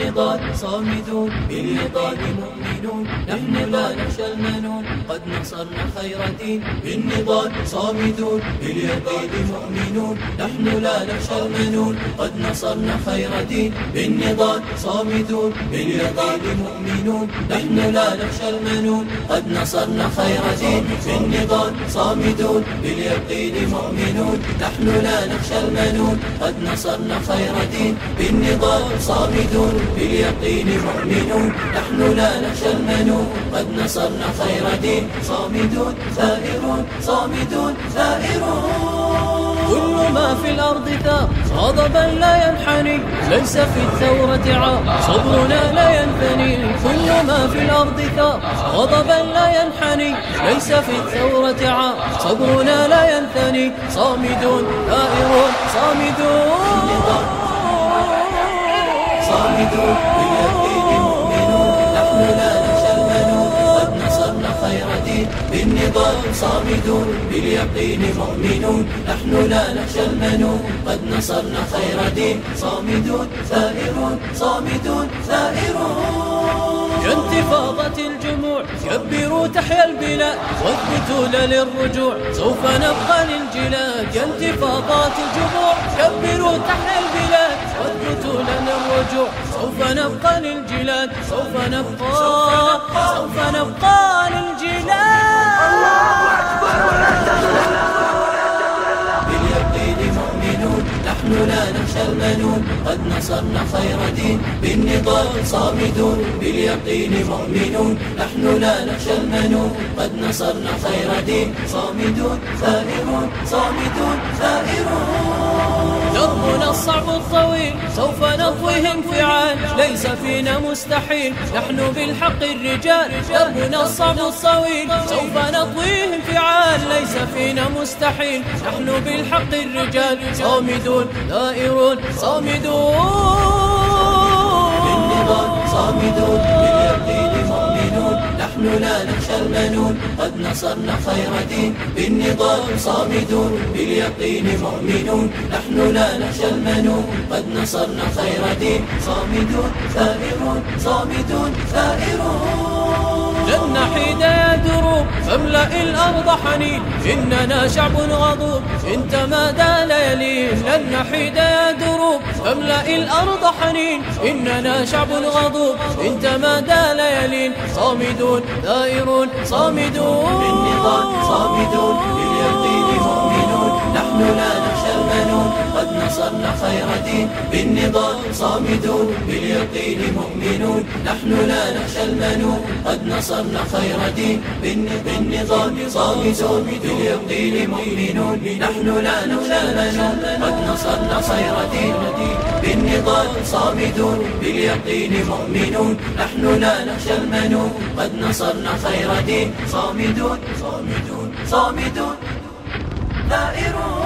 بالنضال صامدون باليقظة مؤمنون. نحن لا نخشى المنون قد نصرنا خير دين. بالنضال صامدون باليقظة مؤمنون. نحن لا نخشى المنون قد نصرنا خير دين. بالنضال صامدون باليقظة مؤمنون. نحن لا نخشى المنون قد نصرنا خير دين. بالنضال صامدون باليقين مؤمنون. نحن لا نخشى المنون قد نصرنا خير دين. بالنضال صامدون. باليقين مؤمنون نحن لا نخشى المنون قد نصرنا خير دين. صامدون ثائرون صامدون ثائرون كل ما في الأرض ثار غضبا لا ينحني. ليس في الثورة عار. صبرنا لا ينثني كل ما في الأرض ثار غضبا لا ينحني. ليس في الثورة عار. صبرنا لا ينثني صامدون ثائرون صامدون صامدون باليقين مؤمنون نحن لا نخشى المنون قد نصرنا خير دين بالنضال صامدون باليقين مؤمنون نحن لا المنون قد نصرنا خير دين صامدون ثائرون صامدون ثائرون يا انتفاضة الجموع كبروا تحيا البلاد واثبتوا للرجوع سوف نبقى للجلاد. انتفاضات الجموع كبروا تحيا البلاد. الرجوع سوف نبقى للجلاد سوف نبقى سوف نبقى للجلاد. الله أكبر ولا باليقين مؤمنون نحن لا نخشى المنون قد نصرنا خير دين بالنضال صامدون باليقين مؤمنون. نحن لا نخشى المنون قد نصرنا خير دين صامدون ثائرون صامدون ثائرون. دربنا الصعب الطويل سوف نطويه انفعال. ليس فينا مستحيل. نحن بالحق الرجال دربنا الصعب الطويل. سوف نطويه انفعال. ليس فينا مستحيل. نحن بالحق الرجال. صامدون دائرون صامدون. صامدون. نحن لا نخشى المنون. قد نصرنا خير دين. بالنضال صامدون. باليقين مؤمنون. نحن لا نخشى المنون. قد نصرنا خير دين. صامدون ثائرون. صامدون ثائرون. الأرض حنين إننا شعب غضوب إن تمادى ليالين لن نحيد يا دروب فاملأ الأرض حنين إننا شعب غضوب إن تمادى ليالين صامدون دائرون صامدون بالنضال صامدون نصرنا خير دين. بالنضال صامدون باليقين مؤمنون. نحن لا نخشى المنون. قد نصرنا خير دين. بالنضال صامدون باليقين مؤمنون. نحن لا نخشى المنون. قد نصرنا خير دين. بالنضال صامدون باليقين مؤمنون. نحن لا نخشى المنون. قد نصرنا خير دين. صامدون صامدون صامدون. ثائرون